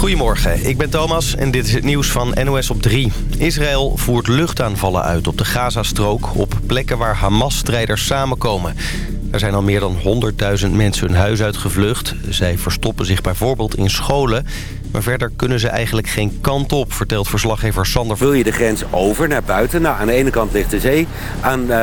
Goedemorgen, ik ben Thomas en dit is het nieuws van NOS op 3. Israël voert luchtaanvallen uit op de Gazastrook... op plekken waar Hamas-strijders samenkomen. Er zijn al meer dan 100.000 mensen hun huis uitgevlucht. Zij verstoppen zich bijvoorbeeld in scholen... Maar verder kunnen ze eigenlijk geen kant op, vertelt verslaggever Sander. Wil je de grens over naar buiten? Nou, aan de ene kant ligt de zee. Aan uh,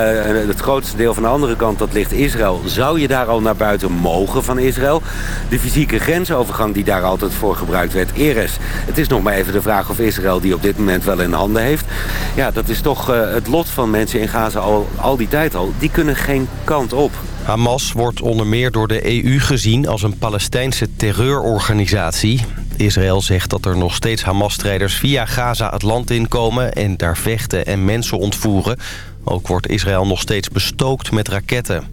het grootste deel van de andere kant, dat ligt Israël. Zou je daar al naar buiten mogen van Israël? De fysieke grensovergang die daar altijd voor gebruikt werd, Eres. Het is nog maar even de vraag of Israël die op dit moment wel in handen heeft. Ja, dat is toch uh, het lot van mensen in Gaza al, al die tijd al. Die kunnen geen kant op. Hamas wordt onder meer door de EU gezien als een Palestijnse terreurorganisatie. Israël zegt dat er nog steeds Hamas-strijders via Gaza het land inkomen... en daar vechten en mensen ontvoeren. Ook wordt Israël nog steeds bestookt met raketten.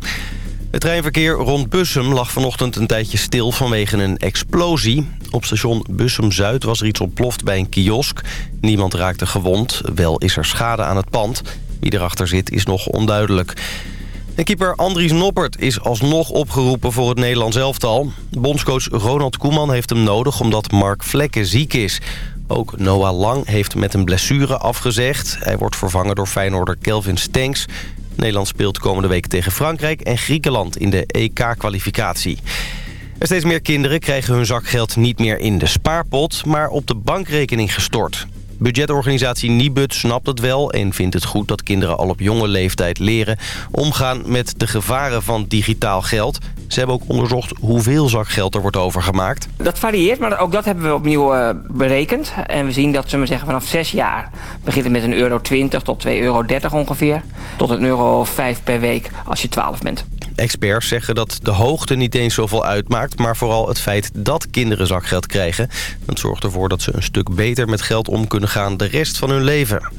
Het treinverkeer rond Bussum lag vanochtend een tijdje stil vanwege een explosie. Op station Bussum-Zuid was er iets ontploft bij een kiosk. Niemand raakte gewond, wel is er schade aan het pand. Wie erachter zit is nog onduidelijk. En keeper Andries Noppert is alsnog opgeroepen voor het Nederlands elftal. Bondscoach Ronald Koeman heeft hem nodig omdat Mark Vlekken ziek is. Ook Noah Lang heeft met een blessure afgezegd. Hij wordt vervangen door Feyenoorder Kelvin Stenks. Nederland speelt komende week tegen Frankrijk en Griekenland in de EK-kwalificatie. steeds meer kinderen krijgen hun zakgeld niet meer in de spaarpot... maar op de bankrekening gestort. Budgetorganisatie Nibud snapt het wel en vindt het goed dat kinderen al op jonge leeftijd leren omgaan met de gevaren van digitaal geld. Ze hebben ook onderzocht hoeveel zakgeld er wordt overgemaakt. Dat varieert, maar ook dat hebben we opnieuw uh, berekend. En we zien dat ze zeggen, vanaf 6 jaar begint het met een euro 20 tot 2,30 euro ongeveer. Tot een euro 5 per week als je 12 bent. Experts zeggen dat de hoogte niet eens zoveel uitmaakt... maar vooral het feit dat kinderen zakgeld krijgen. Dat zorgt ervoor dat ze een stuk beter met geld om kunnen gaan de rest van hun leven.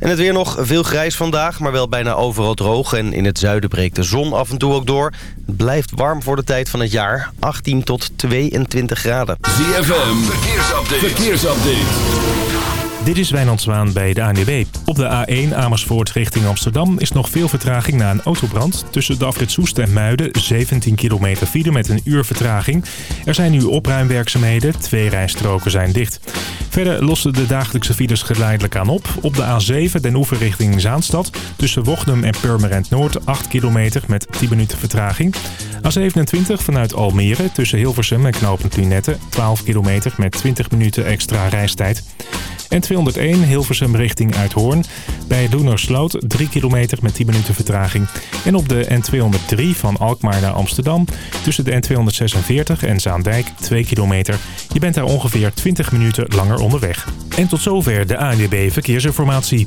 En het weer nog veel grijs vandaag, maar wel bijna overal droog. En in het zuiden breekt de zon af en toe ook door. Het blijft warm voor de tijd van het jaar. 18 tot 22 graden. ZFM, verkeersupdate. verkeersupdate. Dit is Wijnand Zwaan bij de ANWB. Op de A1 Amersfoort richting Amsterdam is nog veel vertraging na een autobrand. Tussen de afrit Soest en Muiden 17 kilometer file met een uur vertraging. Er zijn nu opruimwerkzaamheden, twee rijstroken zijn dicht. Verder lossen de dagelijkse files geleidelijk aan op. Op de A7 Den Oever richting Zaanstad tussen Wochnum en Purmerend Noord 8 kilometer met 10 minuten vertraging. A27 vanuit Almere tussen Hilversum en Knopend Lunette 12 kilometer met 20 minuten extra reistijd. En 201 Hilversum richting Uithoorn. Bij Loenersloot 3 kilometer met 10 minuten vertraging. En op de N203 van Alkmaar naar Amsterdam tussen de N246 en Zaandijk 2 kilometer. Je bent daar ongeveer 20 minuten langer onderweg. En tot zover de ANWB Verkeersinformatie.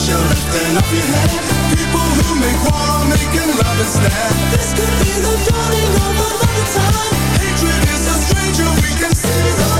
pressure lifting off your head. People who make war are making love instead This could be the dawning of another time Hatred is a stranger we can see.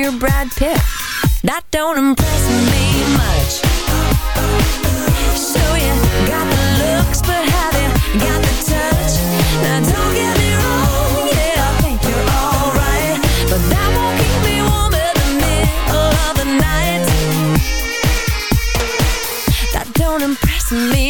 you're Brad Pitt. That don't impress me much. So you got the looks, but have you got the touch? Now don't get me wrong, yeah, I think you're alright. But that won't keep me warm in the middle of the night. That don't impress me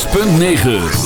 6.9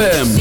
ZFM.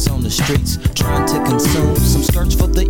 Was on the streets trying to consume some skirts for the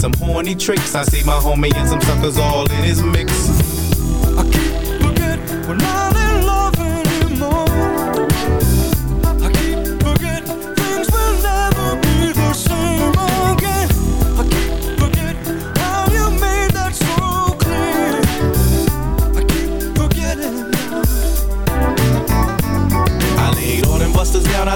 some horny tricks. I see my homie and some suckers all in his mix. We're not in love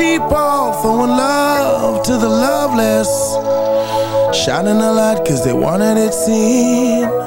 people throwing love to the loveless Shining a light cause they wanted it seen.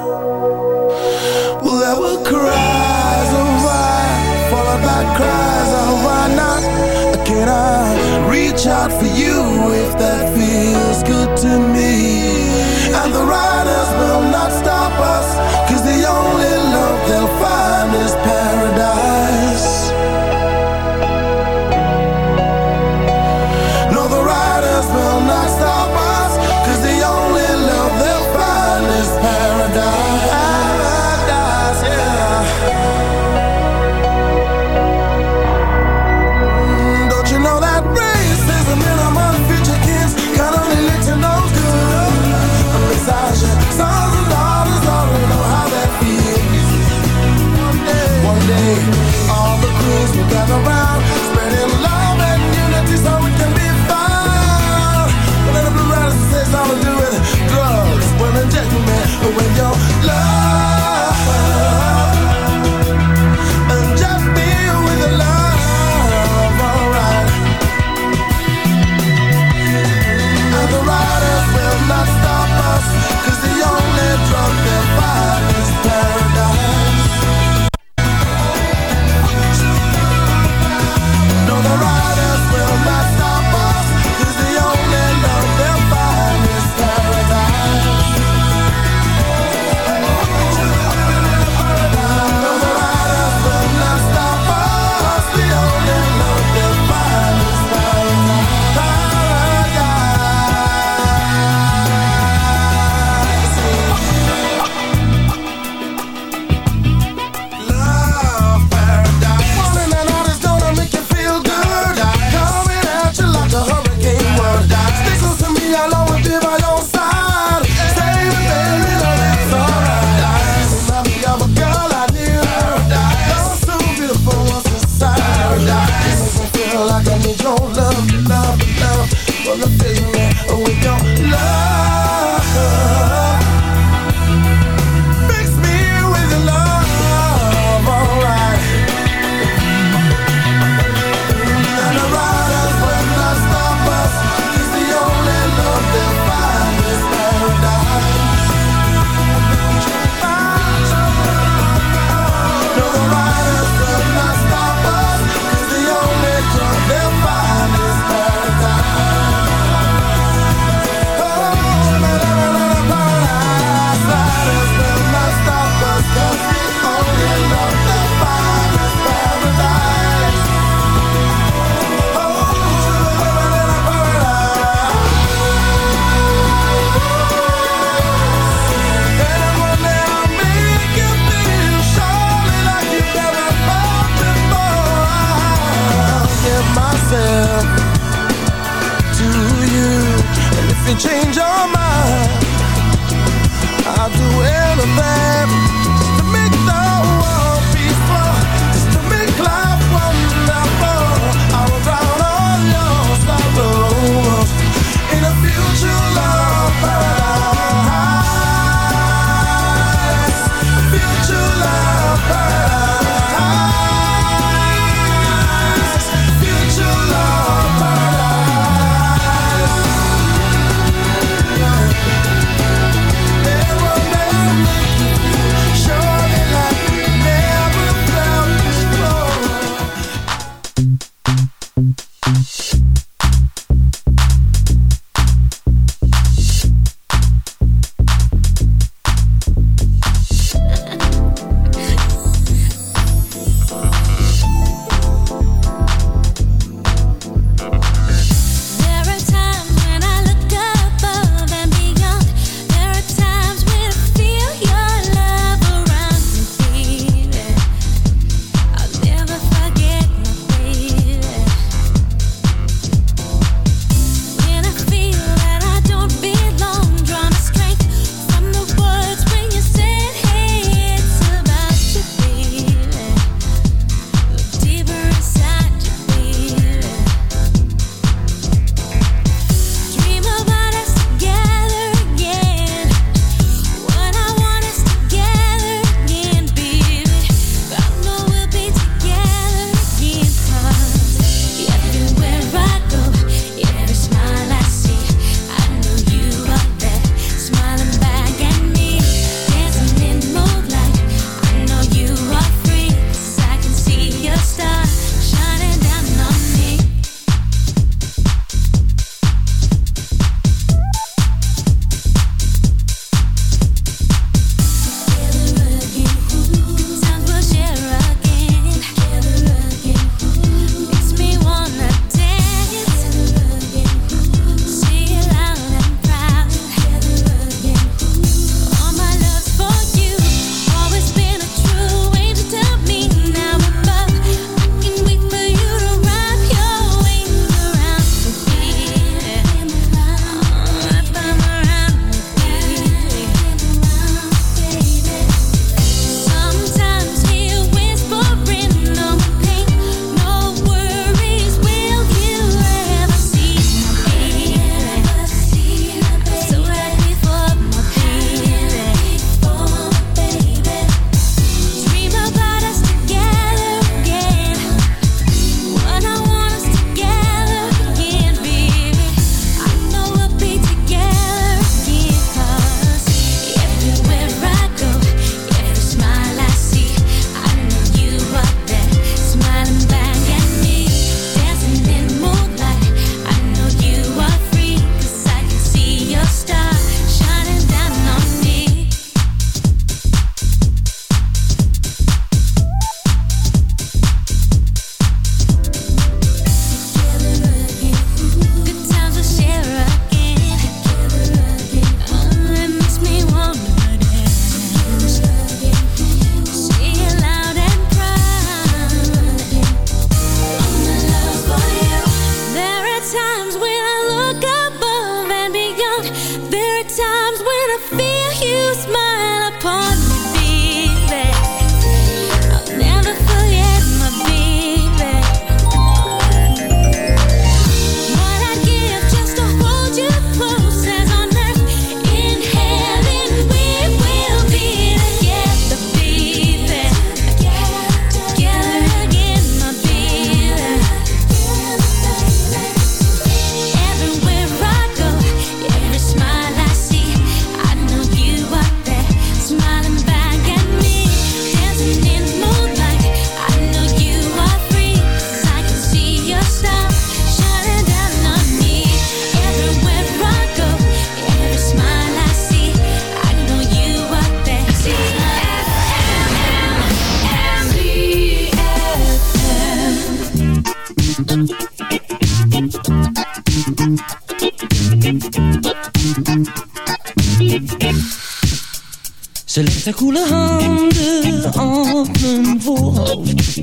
Haar koele handen op mijn voorhoofd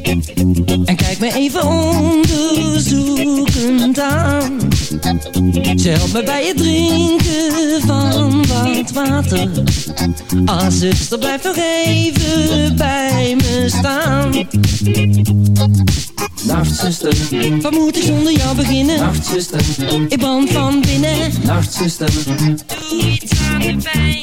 En kijkt me even onderzoekend aan. Ze helpt me bij het drinken van wat water. Ah, zuster, blijf nog even bij me staan. Nachtzuster, wat moet ik zonder jou beginnen? Nachtzuster, ik brand van binnen. Nachtzuster, doe iets aan de pijn